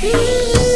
Yeah.